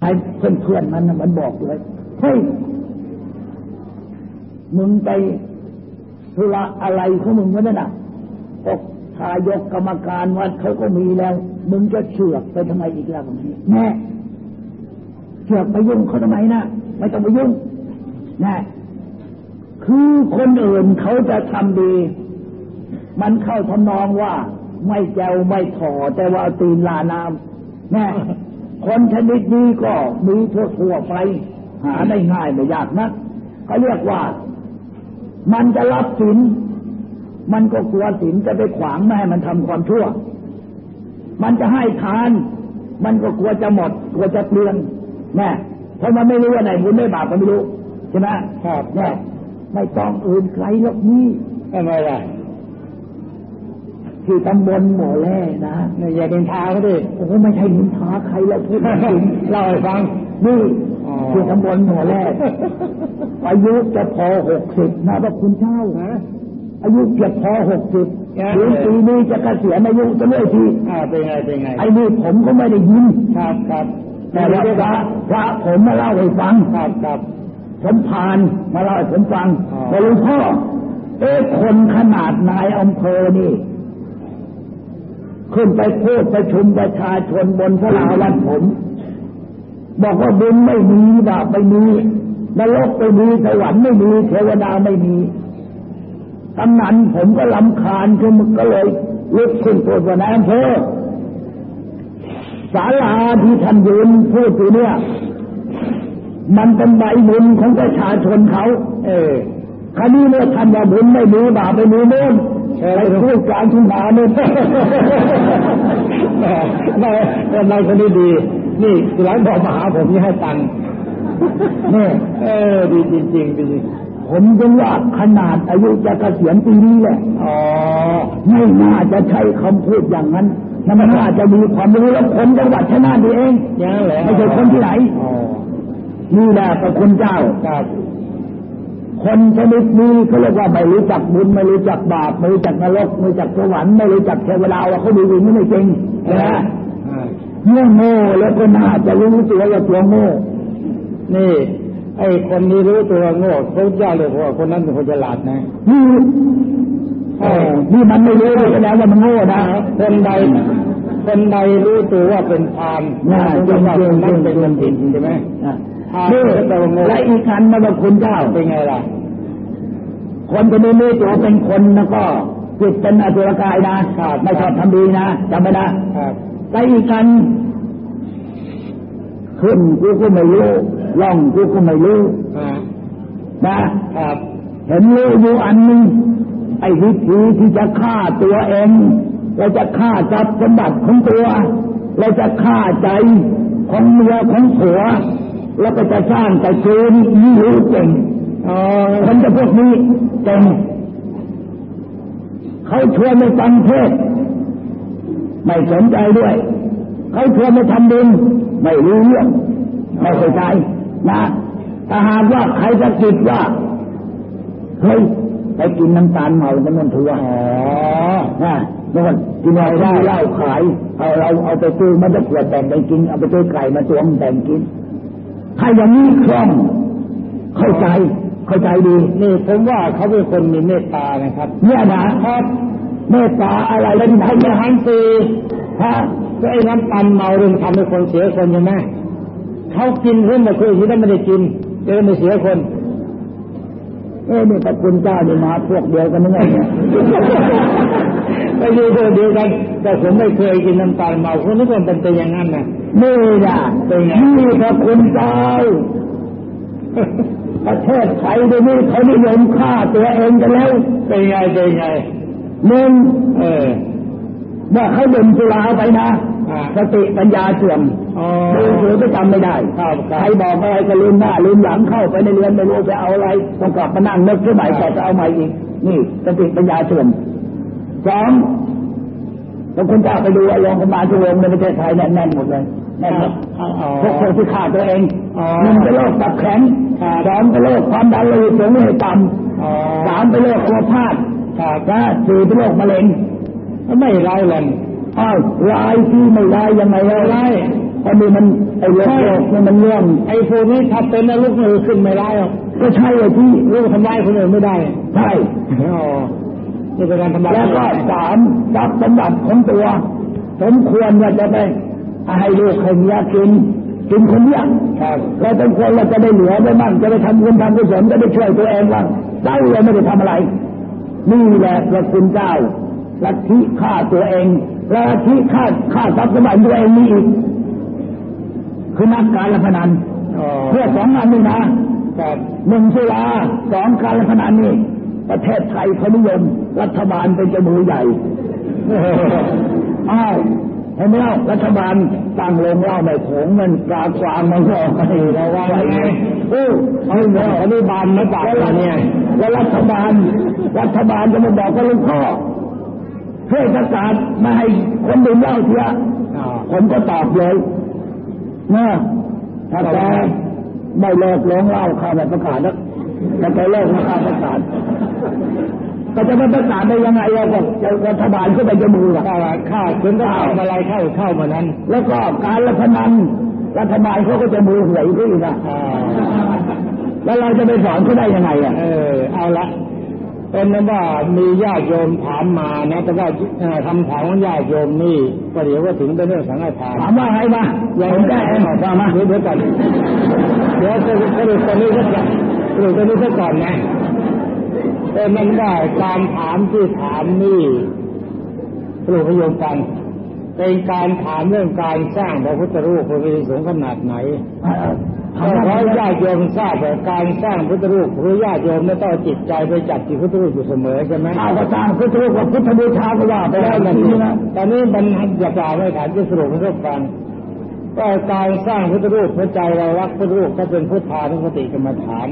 ไอ้เพื่อนเพื่อนๆมันมันบอกเลยเฮ้ยมึงไปธุระอะไรของมึงวะนั่นน่ะอกทายกกรรมการวัดเขาก็มีแล้ว มึงจะเชือกไปทำไมอีกล่ะบางทีแน่เชือกไปยุ่งเขาทำไมนะไม่ต้องไปยุ่งแน่คือคนอื่นเขาจะทำดี มันเข้าทำนองว่า ไม่แจวไม่ถอแต่ว่าเอาตีนลาน้ำแน่ คนชนิดนี้ก็มีทั่วทั่วๆไปหาได้ง่ายไม่ยากนักเขาเรียกว่า มันจะรับสิน มันก็กลัวสินจะไปขวางไม่ให้มันทำความชั่ว มันจะให้ทาน มันก็กลัวจะหมด กลัวจะเปลืองแน่เพราะมันไม่รู้ว่าไหนบุญไม่บาปก็ไม่รู้ใช่ไหมครับแน่ไม่ต้องอื่นไกลหรอกนี่ทำไมล่ะ ที่ตำบลหมอแร่นะเนี่ยอย่าเป็นทาเขาดิโอ้โหไม่ใช่นินทาใครแล้วพูดจริงเล่าให้ฟังนี่อ๋อที่ตำบลหมอแร่อายุจะพอหกสิบนะพระคุณเจ้าฮะอายุเกือบพอหกสิบแก่ถึงปีนี้จะเกษียณอายุจะเลยทีอ่าเป็นไงเป็นไงไอ้นี่ผมก็ไม่ได้ยินครับครับแต่ว่าพระพระผมมาเล่าให้ฟังครับครับผมผ่านมาเล่าให้ผมฟังอ๋อบอกหลวงพ่อเอ๊ะคนขนาดนายอำเภอนี่ ขึ้นไปพูดประชุมประชาชนบนพระลาวันผม บอกว่าบุญไม่มีบาปไม่มีนรกไม่มีสวรรค์ไม่มีเทวดาไม่มีกำนันผมก็ลำคาญคือมันก็เลยลุกขึ้นตัวว่านายอำเภอศาลาที่ท่านยืนพูดอยู่เนี่ย มันเป็นใบบุญของประชาชนเขา เออคราวนี้เนี่ยท่านว่าบุญไม่มีบาปไม่มีโน่ ไปเลยพูดกลางทุ่งนาเนี่ยแม่แม่เป็นนายคนนี้ดี นี่หลังบอกมาหาผมนี่ให้ตังค์เนี่ยเออดีจริงจริงๆดีจริงผมจึงว่าขนาดอายุจะเกษียณปีนี้แหละอ๋อไม่น่าจะใช้คำพูดอย่างนั้นนั่นมันน่าจะมีความรู้แล้วคนจังหวัดชนะดีเองอย่างนั้นเหรอไม่ใช่คนที่ไหนอ๋อนี่แหละพระคุณเจ้า ครับคนชนิดนี้เขาเรียกว่าไม่รู้จักบุญไม่รู้จักบาปไม่รู้จักนรกไม่รู้จักสวรรค์ไม่รู้จักเทวดาว่าเขาดีจริงหรือไม่จริงนะอ่าเมื่อโง่แล้วก็น่าจะรู้ตัวว่าตัวโง่นี่ ไอ้คนนี้รู้ตัวโง่เขาเจ้าเลยว่าคนนั้นเป็นคนฉลาดนะนี่เออนี่มันไม่รู้เลยแสดงว่ามันโง่นะคนใด คนใดรู้ตัวว่าเป็นพานน่าจะจริงว่าจริคงนนั้นเป็นคนผิดใช่ไหมนี่และอีกคันนะว่าคุณเจ้าเป็นไงล่ะ คนจะไม่รู้ตัวเป็นคนแล้วก็จิตเป็นอสุรกายนะไม่ชอบทำดีนะจำไว้นะและอีกคันขึ้นกูก็ไม่รู้ล่องกูก็ไม่รู้นะเห็นรู้อยู่อันหนึงไอ้วิธีที่จะฆ่าตัวเอง เราจะฆ่าทรัพย์สมบัติของตัว เราจะฆ่าใจของเมียของผัว แล้วก็จะสร้างแต่คืนนี่รู้เก่งอ๋อคนจะพวกนี้เก่งเขาชวนไปฟังเทศน์ไม่สนใจด้วย เขาชวนไปทำบุญไม่รู้เรื่องไม่เข้าใจนะถ้าหากว่าใครจะคิดว่าเฮ้ยไปกินน้ำตาลเมากันนั่นถือว่าอ๋อนะ นนกินอะไรได้เหล้าขายเอาเราเอาไปซื้อมันจะขวดแต่งไปกินเอาไปซื้อไก่มาตวงแต่งกินถ้าอย่างนี้คล่องเข้าใจเข้าใจดีนี่ผมว่าเขาเป็นคนมีเมตตานะครับ เนี่ยนะครับ เมตตาอะไรเป็นที่ไหนพระมเนี่ยหันตีฮะก็ไอ้น้ำตันเมาเรื่องทำให้คนเสียคนใช่ไหมเขากินเพื่อนมาคุยที่นั่นไม่ได้กินเดินไม่เสียคน เอ้นี่พระคุณเจ้านี่มาพวกเดียวกันนึกไงเนี่ยไปอยู่ตัวเดียวกัน แต่ผมไม่เคยกินน้ำตาลเมาคนนึกว่ามันเป็นอย่างนั้นนะนี่นะเป็นไงนี่พระคุณเจ้าประเทศไทยเดี๋ยวนี้เขานิยมฆ่าตัวเองกันแล้วเป็นไงเป็นไงหนึ่งเออเมื่อเขาดื่มสุราไปนะอ่า สติปัญญาเสื่อมอ๋อดูถือไปจำไม่ได้ครับคใครัรบบอกอะไรก็ลืมหน้าลืมหลังเข้าไปในเรือนไม่รู้จะเอาอะไรต้องกลับมานั่งนึกขึ้นใหม่แต่จะเอาใหม่อีก นี่สติปัญญาเสื่อมสองแล้วคุณเจ้าไปดูไอ้โรงพยาบาลทุกโรงในประเทศไทยแน่นๆหมดเลยแน่นหมดอ๋อพวกคนที่ฆ่าตัวเองอ๋อหนึ่งเป็นโรคตับแข็งสองเป็นโรคความดันโลหิตสูงโลหิตต่อ๋อำสามเป็นโรคอัมพาตครับนะสี่เป็นโรคมะเร็งไม่ร้ายแรง อ้าวลายที่ไม่ลายยังไงเอาร้าลายยเพราะนี่มันไอ้โลกโลกนี่มันเรื่องไอ้พวกนี้ถ้าเป็นนะลูกมือขึ้นไม่ได้หรอกก็ใช่เลยที่ลูกทำลายคนอื่นไม่ได้ ใช่อ๋อนี่เป็นการทำลายแล้วก็สามทรัพย์สมบัติของตัวสมควรว่าจะไปให้ลูกให้เมียกินกินคนเดียวครับเราสมควรเราจะได้เหลือได้บ้างจะได้ทำบุญทำกุศลจะได้ช่วยตัวเองบ้างเราเราไม่ได้ทำอะไร นี่แหละพระคุณเจ้าลัทธิฆ่าตัวเอง และลัทธิฆ่าฆ่าทรัพย์สมบัติตัวเองนี่อีกคือนักการละพนันอ๋อเพื่อสองอันนี่นะครับหนึ่งสุราสองการละพนันนี่ประเทศไทยเขานิยม รัฐบาลเป็นเจามือใหญ่อ้าวเห็นไหมล่ะรัฐบาลตั้งโรงเหล้าไม่โขงเงินกากวางมันก็ให้ระวังไงโอ้เอาเนี่ยอันนี้บานมาจากเนี่ยแล้วรัฐบาล รัฐบาลจะมาบอกกับหลุงพ่อ เพื่อประกาศไม่ให้คนดื่มเหล้าเสียอ๋อผมก็ตอบเลยนะถ้าแกไม่เลิกหลงเหล้าข้าไม่ประกาศแล้วถ้าแกเลิกแล้วข้าประกาศก็จะไม่ประกาศได้ยังไงอะก็จะรัฐบาลก็ไปจะมือละถ้าข้าถึงก็เอาอะไรเข้าเข้ามานั้น แล้วก็การละพนันรัฐบาลเขาก็จะมือหวยด้วยนะอ่าแล้วเราจะไปสอนเขาได้ยังไงอะเออเอาละ เป็นนั้นว่ามีญาติโยมถามมานะแต่ว่าเอ่อคำถามของญาติโยมนี่ก็เดี๋ยวก็ถึงเป็นเรื่องสังฆทานถามว่าไงมาอย่าผมแก้เองฟังมาเดี๋ยวเดี๋ยวก่อนเดี๋ยวจะสรุปตรงนี้สักก่อนสรุปตรงนี้สักก่อนนะเป็นนั้นว่าการถามที่ถามนี่สรุปให้โยมฟังเป็นการถามเรื่องการสร้างพระพุทธรูปพระวิสงฆ์ขนาดไหน ถามขอว่าญาติโยมทราบว่าการสร้างพุทธรูปหรือญาติโยมไม่ต้องเอาจิตใจไปจับที่พุทธรูปอยู่เสมอใช่ไหมข้าวก็ตามพุทธรูปกับพุทธบูชาก็ว่าไปแล้วนั่นะนทีสินะตอนนี้มันจะกล่าวไม่ถามจะสรุปให้ท่านฟังว่าการสร้างพุทธรูปพระใจเรารักพุทธรูปก็เป็นพุทธานุสติกรรมฐาน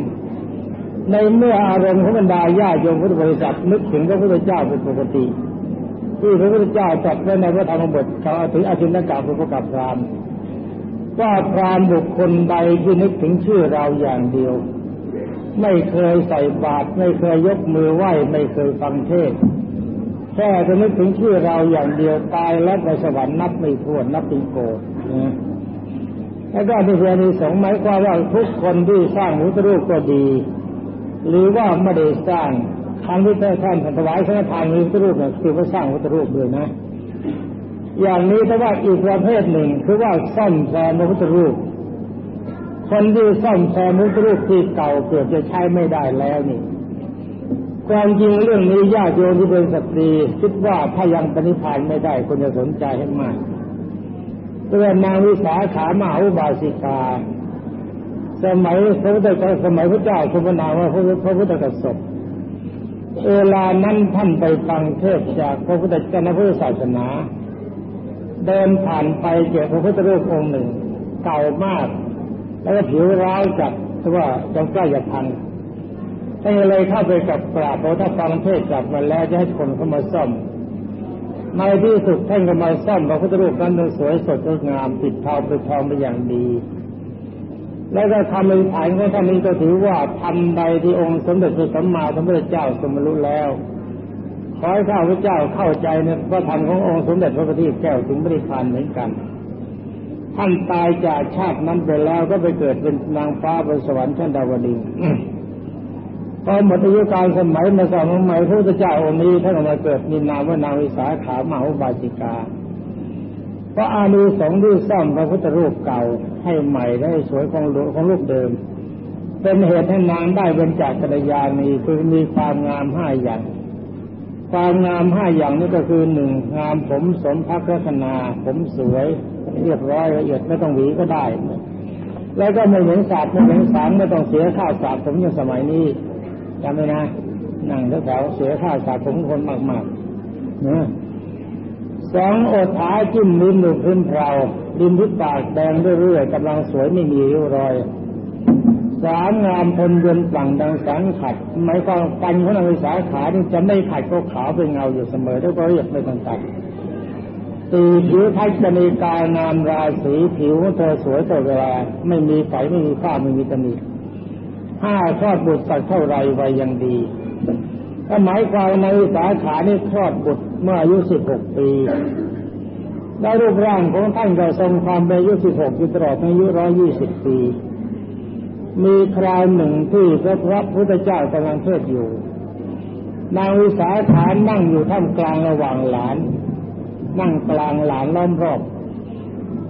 ในเมื่ออารมณ์ของบรรดาญาติโยมพุทธบริษัทนึกถึงพระพุทธเจ้าเป็นปกติที่พระพุทธเจ้าตรัสไว้ในพระธรรมบทเขาถึงอธินกาปุปกับพราม ว่าพรามบุคคลใดที่นึกถึงชื่อเราอย่างเดียว ไม่เคยใส่บาตรไม่เคยยกมือไหว้ไม่เคยฟังเทศแค่จะนึกถึงชื่อเราอย่างเดียวตายแล้วไปสวรรค์นับไม่ถ้วนนับเป็นโกรธนะแล้วก็ที่เรียนสงหมายความว่าทุกคนที่สร้างมุตรูปก็ดี หรือว่าไม่ได้สร้างครั้งที่ท่านถวายสังฆทานมีพุทธรูปเนี่ยคือว่าสร้างพุทธรูปด้วยนะ อย่างนี้แต่ว่าอีกประเภทหนึ่งคือว่าซ่อมแซมพระพุทธรูป คนที่ซ่อมแซมพระพุทธรูปที่เก่าเกือบจะใช้ไม่ได้แล้วนี่ความจริงเรื่องนี้ญาติโยมที่เป็นสตรีคิดว่าถ้ายังปณิพานไม่ได้ควรจะสนใจให้มากเตือนนางวิสาขามหาอุบาสิกาสมัยพระพุทธเจ้าสมัยพระเจ้าสุพนาว่าพระพระพุทธกษัตริย์เวลานั้นท่านไปฟังเทศจากพระพุทธเจ้าในพุทธศาสนา เดินผ่านไปเจอพระพุทธรูปองค์หนึ่ง เก่ามาก แล้วก็ผิวร้าวจัดเพราะว่ายังใกล้จะพังท่านเลยเข้าไปกับกราบเพราะถ้าฟังเทศกลับมาแล้วจะให้คนเข้ามาซ่อมในที่สุดท่านก็มาซ่อมพระพุทธรูปนั้นสวยสดงดงามติดทองเป็นทองเป็นอย่างดีแล้วก็ทำในฐานของท่านนี้ก็ถือว่าทำใดที่องค์สมเด็จพระสัมมาสัมพุทธเจ้าทรงบรรลุแล้ว ขอให้ข้าพเจ้าเข้าใจในพระธรรมขององค์สมเด็จพระพุทธแก้วถึงบริพานเหมือนกัน ท่านตายจากชาตินั้นไปแล้วก็ไปเกิดเป็นนางฟ้าบนสวรรค์ชั้นดาวดึงพอหมดอายุการสมัยมาก่อนสมัยพระพุทธเจ้าองค์นี้ท่านก็มาเกิดมีนามว่านางวิสาขามหาอุบาสิกาเพราะอานุสงส์ที่ซ่อมพระพุทธรูปเก่าให้ใหม่และสวยของหลวงของรูปเดิม เป็นเหตุให้นางได้เป็นจากกัลยาณีคือมีความงามห้าอย่าง ความงามห้าอย่างนี้ก็คือหนึ่งงามผมสมพักลักษณา ผมสวยเรียบร้อยละเอียดไม่ต้องหวีก็ได้ แล้วก็ไม่เหมือนสาบไม่เหมือนสางไม่ต้องเสียค่าสาบผมอย่างสมัยนี้จำไว้นะนั่งแถวเสียค่าสาบผมคนมากๆนะสองอดท้ายจิ้มลิ้นดูพื้นเพลาดินที่ปากแดงเรื่อยๆกำลังสวยไม่มีริ้วรอย สามงามพลยนฝั่งดังสังขัดหมายความปันของนางวิสาขานี่จะไม่ขัดก็ขาวเป็นเงาอยู่เสมอแล้วก็เรียบไม่ต้องตัดตีผิวไทัศนีกายงามราศีผิวเธอสวยตลอดเวลาไม่มีไฝไม่มีฝ้าไม่มีตำหนิห้าคลอดบุตรสักเท่าไรไวัยยังดีก็หมายความในสาขานี่คลอดบุตรเมื่ออายุสิบหกปีและรูปร่างของท่านก็ทรงความเป็นอายุสิบหกตลอดอายุร้อยยี่สิบปี มีคราวหนึ่งที่พระพระพุทธเจ้ากำลังเทศอยู่ นางวิสาขานั่งอยู่ท่ามกลางระหว่างหลาน นั่งกลางหลานล้อมรอบ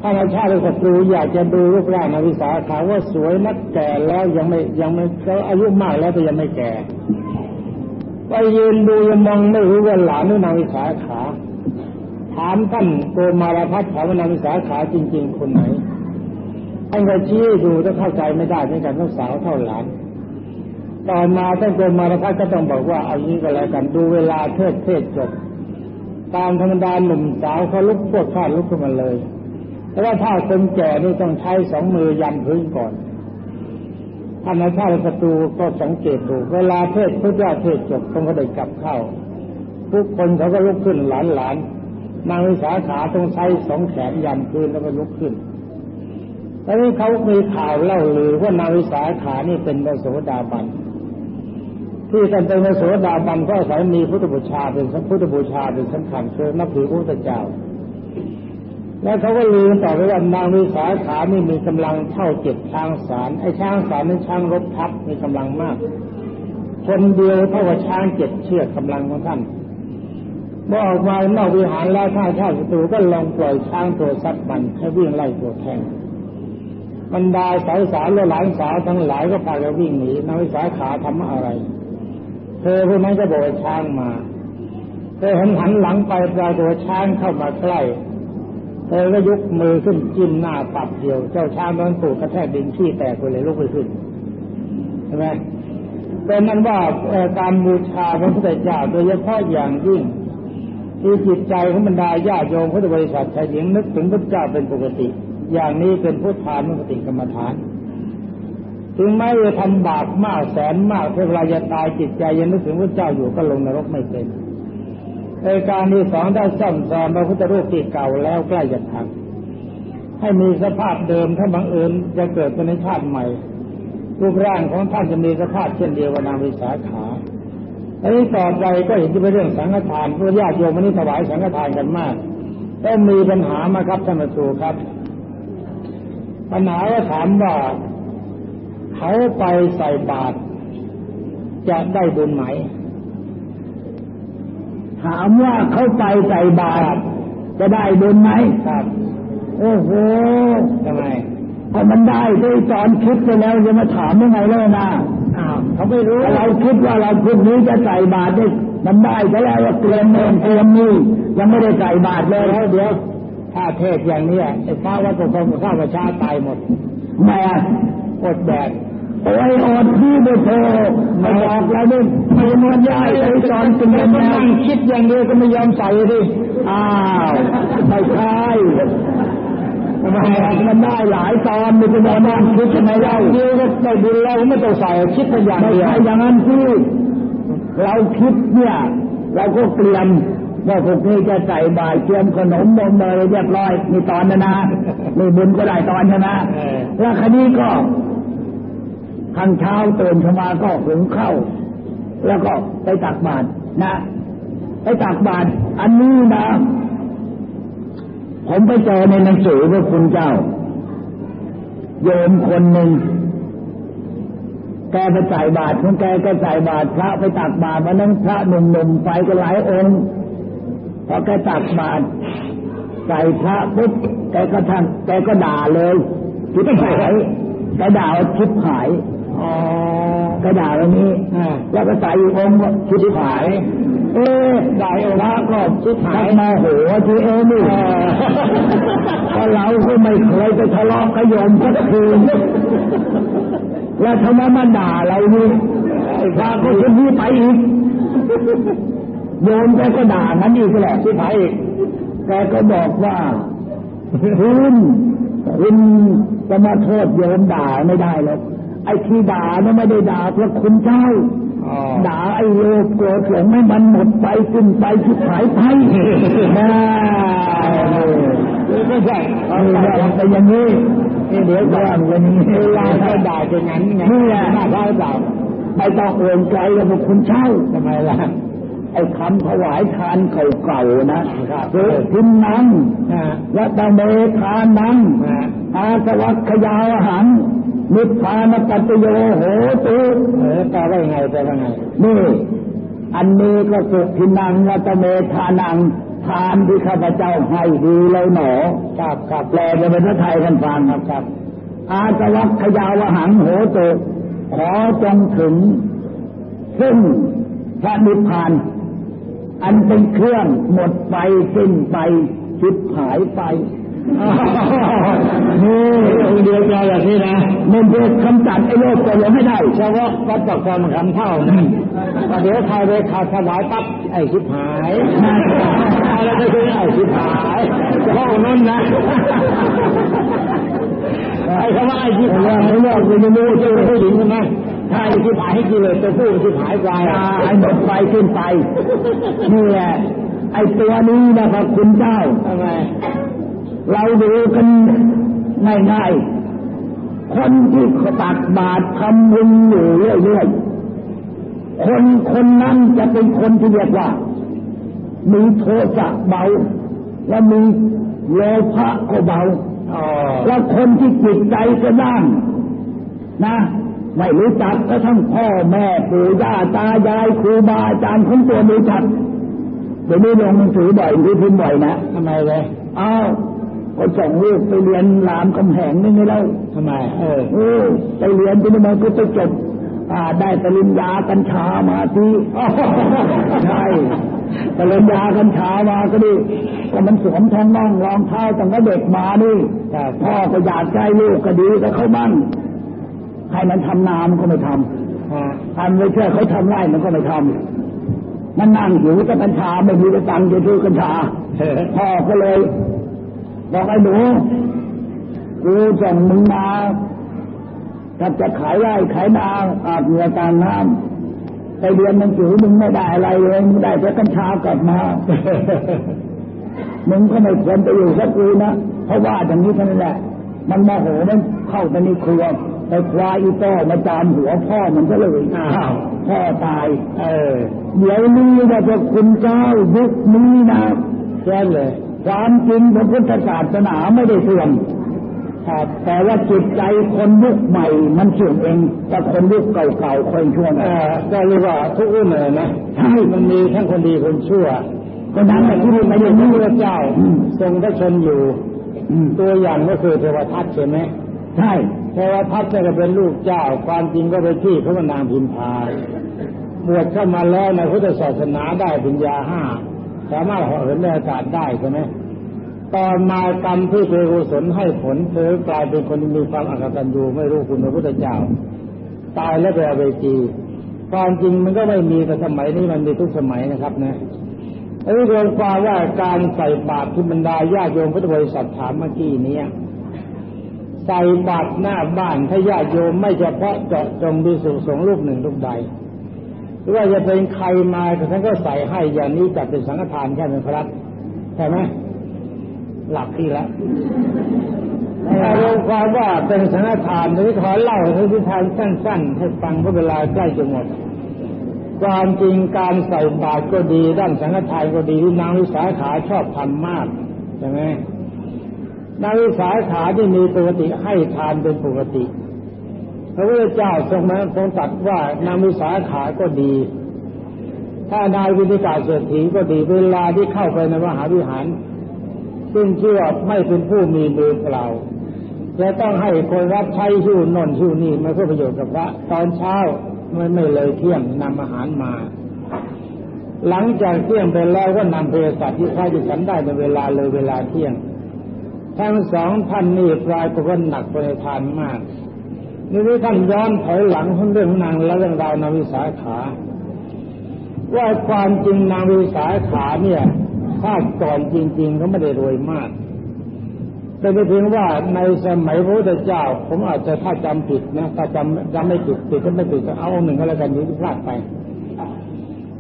ถ้าราชาติศัตรูอยากจะดูรูปร่างนางวิสาขาว่าสวยนักแก่แล้วยังไม่ยังไม่เขาอายุมากแล้วแต่ยังไม่แก่ไปยืนดูยังมองไม่รู้ว่าหลานหรือนางวิสาขา ถามท่านโกมารพัฒถามว่านางวิสาขาจริง ๆ คนไหน ท่านก็ชี้ดูถ้าเข้าใจไม่ได้เหมือนกันทั้งสาวเท่าหลานต่อมาท่านโกมารพัฒก็ต้องบอกว่าเอางี้ก็แล้วกันดูเวลาเทศเทศจบ ตามธรรมดาหนุ่มสาวเขาลุกพวดพลาลุกขึ้นมาเลยแต่ว่าถ้าคนแก่นี่ต้องใช้สองมือยันพื้นก่อนท่านอาชาติศัตรูก็สังเกตดูเวลาเทศพุทธเจ้าเทศจบต้องก็ได้กลับเข้าทุกคนเขาก็ลุกขึ้นหลานหลานนางวิสาขาต้องใช้สองแขนยันพื้นแล้วก็ลุกขึ้น ตอนนี้เขามีข่าวเล่าลือว่านางวิสาขานี่เป็นพระโสดาบัน ที่ท่านเป็นพระโสดาบันก็อาศัยมีพุทธบูชาเป็นพุทธบูชาเป็นสำคัญคือนับถือพระพุทธเจ้า แล้วเขาก็ลือต่อไปว่านางวิสาขานี่มีกำลังเท่าเจ็ดช้างสารไอ้ช้างสารนั้นช้างรบทัพมีกำลังมาก คนเดียวเท่ากับช้างเจ็ดเชือกกำลังของท่านเมื่อออกมานอกวิหารแล้วถ้าชาติศัตรูก็ลองปล่อยช้างตัวซัดมันให้วิ่งไล่ตัวแทง บรรดาสาวสาวและหลานสาวทั้งหลายก็พากันวิ่งหนีนางวิสาขาทำอะไร เธอพวกนั้นก็บอกช้างมา เธอหันหันหลังไปปลายตัวช้างเข้ามาใกล้ เธอก็ยกมือขึ้นจิ้มหน้าปับเดียว เจ้าช้างนั้นถูกกระแทกดินขี้แตกไปเลยลุกไปขึ้นใช่ไหมเป็นนั้นว่าการบูชาพระพุทธเจ้าโดยเฉพาะอย่างยิ่งที่จิตใจของบรรดาญาโยมพุทธบริษัทชายหญิงนึกถึงพระเจ้าเป็นปกติ อย่างนี้เป็นพุทธานุสติกรรมฐาน ถึงแม้จะทำบาปมากแสนมากเวลาจะตายจิตใจยังนึกถึงพระเจ้าอยู่ก็ลงนรกไม่เป็นในการที่สองได้ซ่อมแซมพระพุทธรูปที่เก่าแล้วใกล้จะพังให้มีสภาพเดิมถ้าบังเอิญจะเกิดเป็นชาติใหม่ รูปร่างของท่านจะมีสภาพเช่นเดียวกับนางวิสาขาอันนี้ต่อไปก็เห็นที่เป็นเรื่องสังฆทานเพราะญาติโยมวันนี้ถวายสังฆทานกันมากก็มีปัญหามาครับท่านผู้ชมครับ ปัญหาว่าถามว่าเขาไปใส่บาตรจะได้บุญไหม ถามว่าเขาไปใส่บาตรจะได้บุญไหมครับโอ้โหทำไมพอมันได้ด้วยตอนคิดไปแล้วจะมาถามยังไงเลยนะอ้าวเขาไม่รู้เราคิดว่าเราพรุ่งนี้จะใส่บาตรได้มันได้ก็แล้วว่าเตรียมเงินเตรียมนี่ยังไม่ได้ใส่บาตรเลยแล้วเดี๋ยว ถ้าเทศอย่างนี้ไอ้พระวัดปกครองข้าวประชาตายหมดแม่อดแดดโอ้ยอดที่ไม่โทรมาบอกแล้วนี่ไม่มวนย้ายไอ้ตอนเตรียมก็นะนั่งคิดอย่างเดียวก็ไม่ยอมใส่ดิอ้าวไม่ใช่ทำไมมันได้หลายตอนมีเป็นนั่งคิดยังไงเล่าเดียวก็ได้บุญแล้วไม่ต้องใส่คิดเป็นอย่างไม่เดียวใช่อย่างนั้นที่เราคิดเนี่ย เราก็เตรียม ว่าพวกนี้จะใส่บาตรเตรียมขนมนมอะไรเรียบร้อยมีตอนนะนะมีบุญก็ได้ตอนใช่ไหมแล้วคันนี้ก็ข้างเช้าตื่นขึ้นมาก็หุงข้าวแล้วก็ไปตักบาตรนะ ไปตักบาตรอันนี้นะผมไปเจอในหนังสือพระคุณเจ้า โยมคนหนึ่งแกไปใส่บาตรของแกก็ใส่บาตรพระไปตักบาตรวันนั้นพระหนุ่มๆไปก็หลายองค์พ อแกตักบาตรใส่พระปุ๊บแกก็ท่านแกก็ด่าเลยชิบหายแกด่าชิบหายอ๋อแกด่าวันนี้แล้วก็ใส่องค์ชิบหาย เอ๊ะด่พระก็ชิบหายมาโหที่เอวนี่เพราะเราก็ไม่เคยไปทะเลาะกับโยมสักคืนแล้วทำไมมาด่าเรานี่ไอ้พระก็จะนีไปอีก โยมแกก็ด่างั้นอีกแหละที่ไปอีกแกก็บอกว่าคุณคุณจะมาโทษโยมด่าไม่ได้หรอกไอ้ที่ด่าเนี่ยไม่ได้ด่าเพราะคุณเจ้าอ๋อด่าไอ้โลภโกรธหลงให้มันหมดไปสิ้นไปชิบหายไปนะไม่ใช่เอาละเป็นอย่างนี้นี่เดี๋ยวก่อนวันนี้เวลาถ้าด่าเป็นงั้นไงนี่แหละหน้าเขาเปล่าไม่ต้องเอื่นไกลแล้วพวกคุณเช่าทำไมล่ะ ไอ้คำถวายทานเก่าๆนะเกิดทิมนังอ่าและตะเมทานังอ่าอาสวัคยาหังนิพพานปัจจโยโหตุเออแปลว่ายังไงแปลว่าไง นี่ อันนี้ก็สุทินังและตะเมทานังทานที่ข้าพเจ้าให้ดีเลยหนอครับครับแปลเป็นภาษาไทยกันฟังครับครับ อาสวัคยาวหังโหตุขอจงถึง ซึ่งพระนิพพาน อันเป็นเครื่องหมดไปสิ้นไปชิบหายไปนี่องค์เดียวกันแบบนี้นะมันจะคำจัดไอ้โลกตัวลงให้ได้เฉพาะวัดประกอบคำเท่านะประเดี๋ยวใครไปขาดถวายปั๊บไอ้ชิบหายอะไรก็คือไอ้ชิบหายเฉพาะองค์นั้นนะไอ้คำว่าไอ้ชิบหายไม่เลิกไม่เลิกไม่เลิกผู้หญิงใช่ไหม ถ้าไอ้ชิบหายให้กิเลสตัวผู้ชิบหายไปตาไอ้หมดไปสิ้นไปนี่แหละไอ้ตัวนี้นะครับคุณเจ้าทำไมเราดูกันง่ายๆคนที่ตักบาตรทำบุญอยู่เรื่อยๆคนคนนั้นจะเป็นคนที่เรียกว่า มีโทสะเบา และมีโลภะก็เบาอ๋อแล้วคนที่จิตใจกระด้างนะ ไม่รู้จักก็ทั้งพ่อแม่ปู่ย่าตายายครูบาอาจารย์ของตัวไม่รู้จักเดี๋ยวนี้ลงหนังสือบ่อยที่พิมพ์บ่อยนะทำไมเลยอ้าวก็ส่งลูกไปเรียนรามคำแหงนี่ไงเล่าทำไม เออเออไปเรียนที่นี่มันก็ไปจบอ่าได้ปริญญากัญชามาที่ใช่ปริญญากัญชามาก็ดีก็มันสวมทองน่องรองเท้าตั้งแต่เด็กมานี่ครับพ่อก็อยากใจลูกก็ดีก็เขาบ้าง ให้มันทำนามันก็ไม่ทำฮะทำไม่เชื่อเขาทำไร่มันก็ไม่ทำมันนั่งหิวแต่กัญชาไม่มีตังค์จะซื้อกัญชาเออพ่อก็เลยบอกไอ้หนูกูส่งมึงมาถ้าจะขายไร่ขายนาอาบเหงื่อต่างน้ำไปเรียนหนังสือมึงไม่ได้อะไรเลยมึงได้แต่กัญชากลับมามึงก็ไม่ควรไปอยู่สักกูนะเพราะว่าอย่างนี้เท่านั้นแหละ มันโมโหมันเข้าไปในครัว ไปคว้าอีโต้มาจามหัวพ่อมันก็เลยอ้าวพ่อตาย เออ เดี๋ยวนี้ว่าพระคุณเจ้ายุคนี้นะแค่เลยความจริงพระพุทธศาสนาไม่ได้เสื่อมครับแต่ว่าจิตใจคนยุคใหม่มันเสื่อมเอง แต่คนยุคเก่าๆคนชั่วเอนะอก็เรียกว่าทุกรุ่นเลยนะใช่มันมีทั้งคนดีคนชั่วก็นั้นแหละที่ที่ไม่ไม่ได้ได้รู้พระเจ้าอืมทรงพระชนอยู่อืมตัวอย่างก็คือเทวทัตใช่ไหม ใช่เทวทัตเนี่ยก็เป็นลูกเจ้า ความจริงก็เป็นที่พระนางพิมพาบวชเข้ามาแล้วในพุทธศาสนาได้ปัญญาห้าสามารถเหาะเหินในอากาศได้ใช่ไหมตอนมากรรมที่เป็นกุศลให้ผลเธอกลายเป็นคนมีความอักตัญญูไม่รู้คุณพระพุทธเจ้า ตายแล้วไปเอาไปจีความจริงมันก็ไม่มีแต่สมัยนี้มันมีทุกสมัยนะครับนะอันนี้รวมความว่าการใส่บาตรที่บรรดาญาโยมพุทธบริษัทถามเมื่อกี้นี้ ใส่บาตรหน้าบ้านถ้าญาติโยมไม่เฉพาะเจาะจงดูสุสงรูปหนึ่งรูปใดหรือว่าจะเป็นใครมาแต่ท่านก็ใส่ให้อย่างนี้จัดเป็นสังฆทานแค่ไหมครับใช่ไหมหลับที่แล้วถ้ารวมความว่าเป็นสังฆทานนี้ขอเล่าให้ทุกท่านสั้น ๆ ให้ฟังเพราะเวลาใกล้จะหมดความจริงการใส่บาตรก็ดีด้านสังฆทานก็ดีที่นางวิสาขาชอบทำมากใช่ไหม นางวิสาขาที่มีปกติให้ทานเป็นปกติ พระพุทธเจ้าทรงนั้ทรงตรัสว่านางวิสาขาก็ดี ถ้านายวินิกาเศรษฐีก็ดีเวลาที่เข้าไปในมหาวิหาร ซึ่งเชื่อไม่เป็นผู้มีมือเปล่าจะต้องให้คนรับใช้ชู้นนชู้นี่มาเพื่อประโยชน์กับพระ ตอนเช้าไม่ไม่เลยเที่ยงนำอาหารมา หลังจากเที่ยงไปแล้วก็นำเภสัชที่พระจะฉันได้ในเวลาเลยเวลาเที่ยง ทั้งสองท่านนี่ปลายตัวหนักไปในทานมากนี่ที่ท่านย้อนถอยหลังเรื่องนางและเรื่องราวนางวิสาขา ว่าความจริงนางวิสาขาเนี่ยชาติก่อนจริงๆเขาไม่ได้รวยมาก แต่ไปถึงว่าในสมัยพระพุทธเจ้า ผมอาจจะถ้าจำผิดนะถ้าจำจำไม่ผิดผิดก็ไม่ผิดก็เอาหนึ่งก็แล้วกันอยู่ที่พลาดไป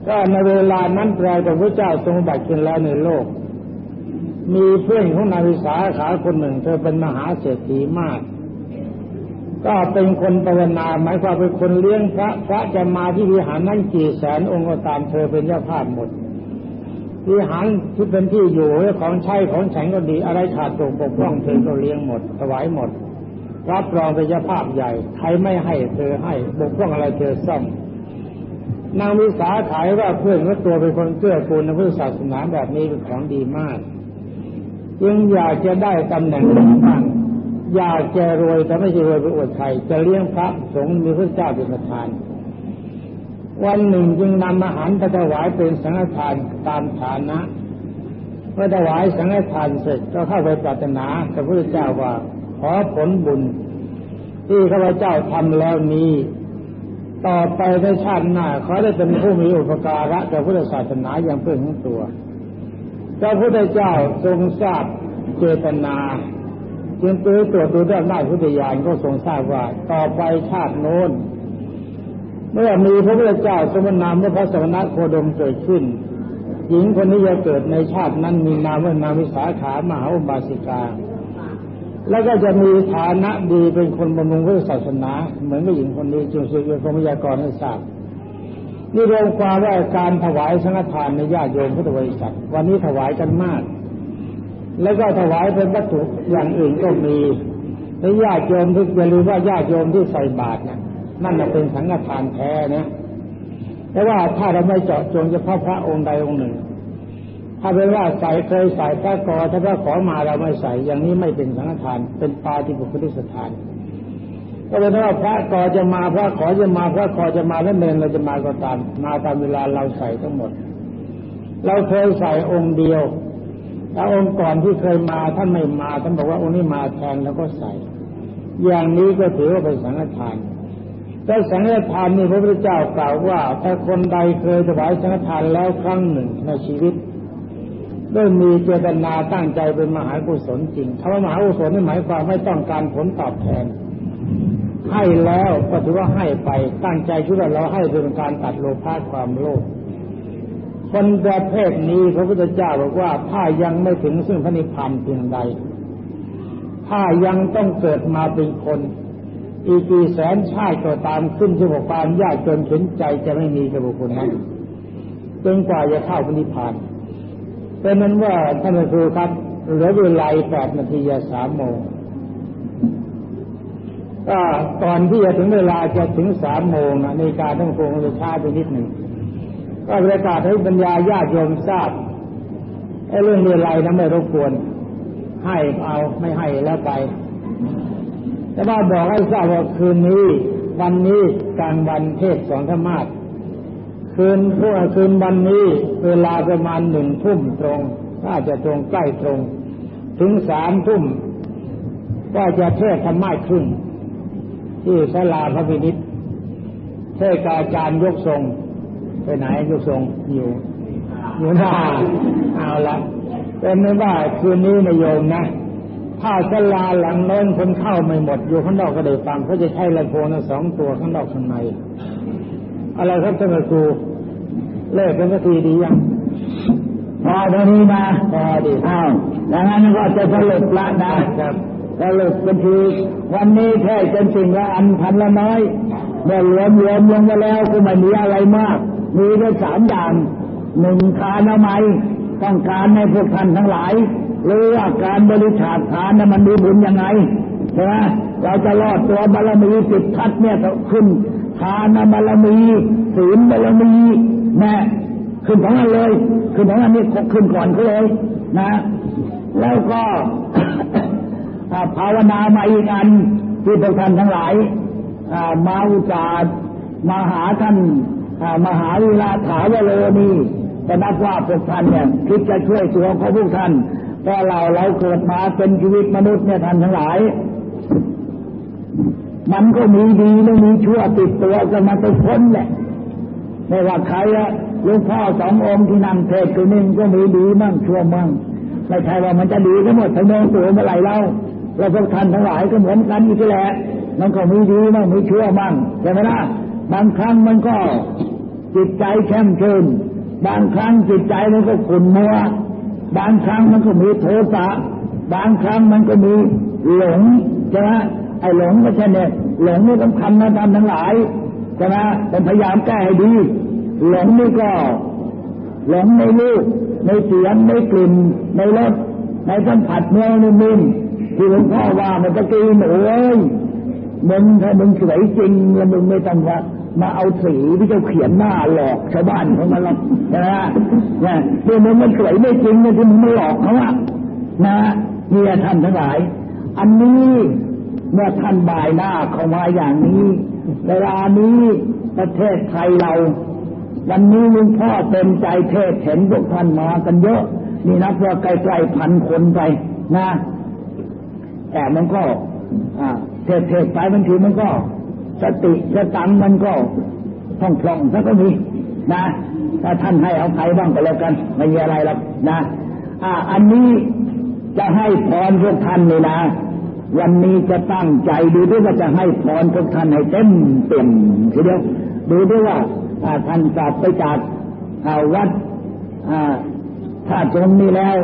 ก็ในเวลานั้นปลายกับพระเจ้าทรงบัตรขึ้นแล้วในโลก มีเพื่อนของนางวิสาขาคนหนึ่ง เธอเป็นมหาเศรษฐีมาก ก็เป็นคนภาวนาหมายความเป็นคนเลี้ยงพระพระจะมาที่วิหารนั่นกี่แสนองค์ก็ตามเธอเป็นเจ้าภาพหมดวิหารที่เป็นที่อยู่ของใช้ของฉันก็ดีอะไรขาดตกบกพร่องเธอก็เลี้ยงหมดถวายหมด รับรองเป็นเจ้าภาพใหญ่ใครไม่ให้เธอให้บกพร่องอะไรเธอซ่อมนางวิสาขายว่าเพื่อนว่าตัวเป็นคนเกื้อกูลในพุทธศาสนาแบบนี้เป็นของดีมาก จึงอยากจะได้ตำแหน่งต่างอยากจะรวยแต่ไม่ใช่รวยไปอวดใครจะเลี้ยงพระสงฆ์มีพระเจ้าเป็นประธาน วันหนึ่งจึงนำอาหารไปถวายเป็นสังฆทานตามฐานะเมื่อถวายสังฆทานเสร็จก็เข้าไปปรารถนากับพระเจ้าว่าขอผลบุญ ที่ข้าพเจ้าทำแล้วนี้ ต่อไปในชาติหน้าขอได้เป็นผู้มีอุปการะแก่พุทธศาสนาอย่างเพื่อนของตัว พระพุทธเจ้าทรงทราบเจตนาจึงตัวตรวจดูด้านหน้าพุทธญาณก็ทรงทราบว่า ต่อไปชาติโน้น เมื่อมีพระพุทธเจ้าสมนามเมื่อพระสมณะโคดมเกิดขึ้น หญิงคนนี้จะเกิดในชาตินั้นมีนามว่านามวิสาขามหาอุบาสิกา แล้วก็จะมีฐานะดีเป็นคนบำรุงพระศาสนา เหมือนกับหญิงคนนี้จึงสืบเป็นพระมยากรให้ทราบ นี่รวมความว่าการถวายสังฆทานในญาติโยมพุทธบริษัทวันนี้ถวายกันมาก แล้วก็ถวายเป็นวัตถุอย่างอื่นก็มีในญาติโยมที่อย่าลืมว่าญาติโยมที่ใส่บาตรเนี่ยนั่นเป็นสังฆทานแท้นะแต่ว่าถ้าเราไม่เจาะจงเฉพาะพระองค์ใดองค์หนึ่ง ถ้าเป็นว่าใส่เคยใส่พระกอถ้าพระขอมาเราไม่ใส่อย่างนี้ไม่เป็นสังฆทานเป็นปาฏิบุคลิสถาน ก็เป็นว่าพระกอจะมาพระขอจะมาพระขอจะมาแล้วเมนเราจะมาก็ตามมาตามเวลาเราใส่ทั้งหมด เราเคยใส่องค์เดียวแล้วองค์ก่อนที่เคยมาท่านไม่มาท่านบอกว่าองค์นี้มาแทนแล้วก็ใส่ อย่างนี้ก็ถือว่าเป็นสังฆทานแต่สังฆทานนี่พระพุทธเจ้ากล่าวว่า ถ้าคนใดเคยถวายสังฆทานแล้วครั้งหนึ่งในชีวิตด้วยมีเจตนาตั้งใจเป็นมหากุศลจริงคำว่ามหากุศลนี่หมายความไม่ต้องการผลตอบแทน ให้แล้วก็ถือว่าให้ไปตั้งใจคิดว่าเราให้เป็นการตัดโลภะความโลภคนประเภทนี้พระพุทธเจ้าบอกว่าถ้ายังไม่ถึงซึ่งพระนิพพานเพียงใด ถ้ายังต้องเกิดมาเป็นคนอีกกี่แสนชาติก็ตามขึ้นที่บอกความยากจนเข็นใจจะไม่มีกับบุคคลนั้นจนกว่าจะเข้าพระนิพพานเป็นนั้นว่าท่านครูครับเหลือเวลาแปดนาทียาสามโมง ก็ตอนที่จะถึงเวลาจะถึงสามโมงนะในการต้องโกงจะช้าไปนิดหนึ่งก็ประกาศให้บรรยายญาติโยมทราบไอ้เรื่องเรียนไรนะไม่รบกวน ให้เอาไม่ให้แล้วไป แต่ว่าบอกให้ทราบว่าคืนนี้ วันนี้กลางวันเทศสองธรรมาสคืนพวกคืนวันนี้ เวลาประมาณหนึ่งทุ่มตรงถ้าจะตรงใกล้ตรง ถึงสามทุ่มก็จะเทศธรรมะครึ่ง ที่ศาลาพระพินิษเทศกาจารย์ยกทรง ไปไหนยกทรงอยู่ อยู่หน้าเอาละเป็นไม่ว่าคืนนี้นายโยมนะ ถ้าสลาหลังโน้นคนเข้าไม่หมด อยู่ข้างนอกก็ได้ฟังเขาจะใช้ลำโพงทั้งสองตัวข้างนอกข้างในอะไรครับท่านครูเลิกเป็นทีดียังพอตอนนี้นะพอดีอ้าวดังนั้นก็จะสรุปละนะครับ สรุปเป็นทีวันนี้แค่เป็นสิ่งละอันพันละน้อยเมื่อรวมรวมลงมาแล้วก็ไม่มีอะไรมาก มีได้สามอย่างหนึ่งทานอาไมต้องการในพวกท่านทั้งหลาย หรือว่าการบริจาคทานนั้นมันมีบุญยังไงใช่ไหมเราจะรอดตัวบารมีติดทัดเนี่ยขึ้นทานบารมีศีลบารมีแม่ขึ้นของอันเลย ขึ้นของอันนี้ขึ้นก่อนเขาเลยนะ แล้วก็ ภาวนามาอีกอันที่พวกท่านทั้งหลายมาอุจารมาหาท่านมหาวิราถาวโลนี่จะนับว่าพวกท่านเนี่ยคิดจะช่วยตัวของพวกท่านแต่เราเราเกิดมาเป็นชีวิตมนุษย์เนี่ยท่านทั้งหลาย มันก็มีดีไม่มีชั่วติดตัวกันมาไปพ้นแหละไม่ว่าใครอะลูกพ่อสององค์ที่นั่งเทศคือหนึ่งก็มีดีมั่งชั่วมั่งไม่ใช่ว่ามันจะดีก็หมดทั้งโมตัวเมื่อไหร่เรา เราพวกท่านทั้งหลายก็เหมือนกันอีกแหละมันก็มีดีมั่งมีชั่วมั่งใช่ไหมล่ะบางครั้งมันก็จิตใจแช่มชื่นบางครั้งจิตใจมันก็ขุ่นมัว บางครั้งมันก็มีโทสะบางครั้งมันก็มีหลงใช่ไหมไอ้หลงก็ใช่เนี่ยหลงนี่สำคัญนะท่านทั้งหลายใช่ไหมต้องพยายามแก้ให้ดี หลงนี่ก็ หลงในรูปในเสียงในกลิ่นในรสในสัมผัสเนื้อในมิน ที่หลวงพ่อว่ามันตะกี้หนูเอ้ยมึงถ้ามึงสวยจริงแล้วมึงไม่ต้องว่ามาเอาสีที่เจ้าเขียนหน้าหลอกชาวบ้านของมันหรอกนะเนี่ยที่มึงมันสวยไม่จริงเนี่ยที่มึงมาหลอกเขาอะนะเนี่ยท่านทั้งหลาย อันนี้เมื่อท่านบายหน้าเข้ามาอย่างนี้เวลานี้ประเทศไทยเรา วันนี้ลุงพ่อเต็มใจเทศเห็นพวกท่านมากันเยอะนี่นับว่าใกล้ๆพันคนไปนะ แต่มันก็เทศเทศไปบางทีมันก็ สติสตังมันก็ท่องพล่องซะก็มีนะถ้าท่านให้เอาใครบ้างก็แล้วกันไม่มีอะไรหรอกนะอ่าอันนี้จะให้พรพวกท่านเลยนะวันนี้จะตั้งใจดูด้วยว่าจะให้พรพวกท่านให้เต็มเต็มทีเดียวดูด้วยว่าท่านกลับไปจากวัดถ้าตรงนี้แล้ว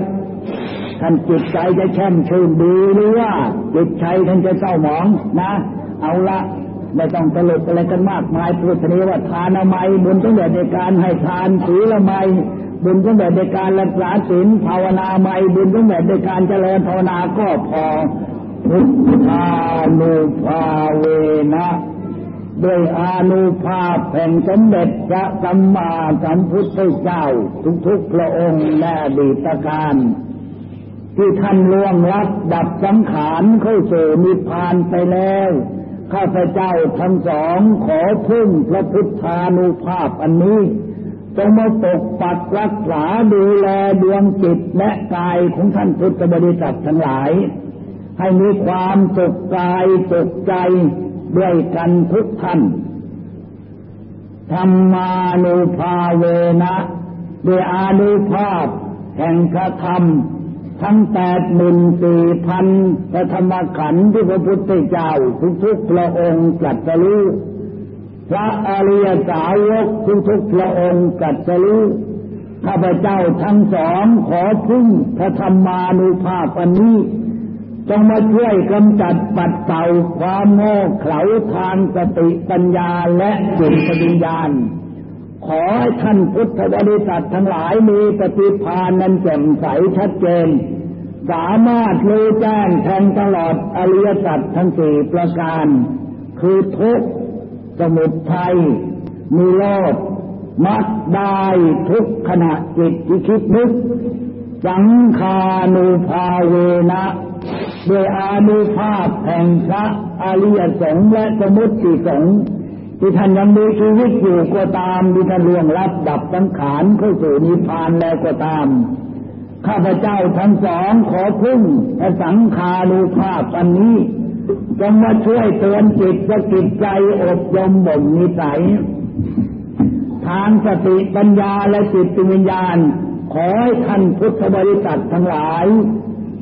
ท่านจิตใจจะแช่มชื่นดีหรือว่าจิตใจท่านจะเศร้าหมองนะ เอาละไม่ต้องตลกอะไรกันมากมายพูดนี้ว่าทานไมบุญตั้งแต่ในการให้ทานศีลไมบุญตั้งแต่ในการรักษาศีลภาวนาไมบุญตั้งแต่ในการเจริญภาวนาก็พอพุทธานุภาเวนะด้วยอานุภาพแห่งสมเด็จพระสัมมาสัมพุทธเจ้าทุกๆพระองค์แน่ดีตการ ที่ท่านล่วงลับดับสังขารเข้าสู่นิพพานไปแล้ว ข้าพเจ้าทั้งสองขอพึ่งพระพุทธานุภาพอันนี้จงมาปกปักรักษาดูแลดวงจิตและกายของท่านพุทธบริษัททั้งหลาย ให้มีความสุขกายสุขใจด้วยกันทุกท่านธรรมานุภาเวนะด้วยอานุภาพ แห่งพระธรรม ทั้งแปดหมื่นสี่พันพระธรรมขันธ์ที่พระพุทธเจ้าทุกๆพระองค์จัดสรู้พระอริยสาวกทุกๆพระองค์จัดสรู้ข้าพเจ้าทั้งสองขอพึ่งพระธรรมานุภาพอันนี้จงมาช่วยกำจัดปัดเป่าความโง่เขลาทางสติปัญญาและจิตปัญญา ขอให้ท่านพุทธบริษัททั้งหลายมีปฏิภาณนั้นแจ่มใสชัดเจน สามารถรู้แจ้งแทงตลอดอริยสัจทั้งสี่ประการ คือทุกสมุทัยมีโลดมัดได้ทุกขณะจิตที่คิดนึก สังขานุภาเวนะโดยอานุภาพแห่งพระอริยสงฆ์และสมุติสงฆ์ ที่ท่านยังมีชีวิตอยู่ก็ตามที่ท่านล่วงลับดับสังขารเข้าสู่นิพพานแล้วก็ตาม ข้าพเจ้าทั้งสองขอพึ่งพระสังขานุภาพอันนี้จงมาช่วยเตือนจิตสกิจใจอบรมบ่มนิสัย ทางสติปัญญาและจิตวิญญาณ ขอให้ท่านพุทธบริษัททั้งหลาย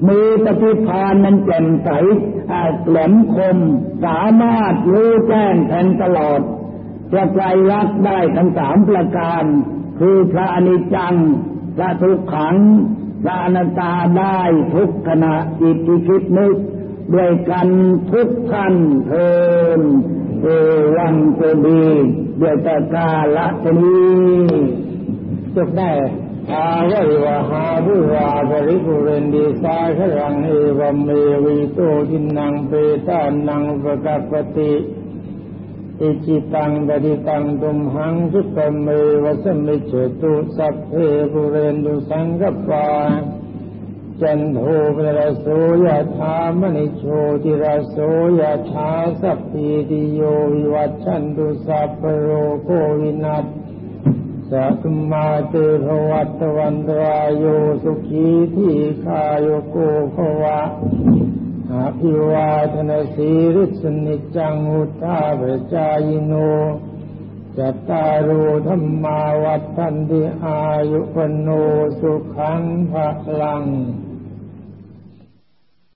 มีปฏิภาณนั้นแจ่มใสแหลมคม สามารถรู้แจ้งแทงตลอดจะไกลรักได้ทั้งสามประการ คือพระอนิจจัง พระทุกขัง พระอนัตตาได้ทุกขณะจิตที่คิดนึก ด้วยกันทุกท่านเทินเอวังโกดีด้วยตะกาละนี้จบได้ ยะถาวาริวะหา ปูรา ปะริปูเรนติ สาคะรังเอวะเมวะ อิโต ทินนังเปตานัง อุปะกัปปะติอิจฉิตัง ปัตถิตังตุมหัง ขิปปะเมวะ สะมิชฌะตุสัพเพ ปูเรนตุสังกัปปาจันโท ปัณณะระโสยะถา มะณิโชติระโสยะถาสัพพีติโยวิวัชชันตุสัพพะโรโควินัส สัตมาเตภวัตวันตรายโยสุขีที่คายโยโกภวะอาภิวาทนสีริสนิจังุตาเวจายโนจัตตารูธรรมาวัฏทันติอายุปโนสุขังภะลัง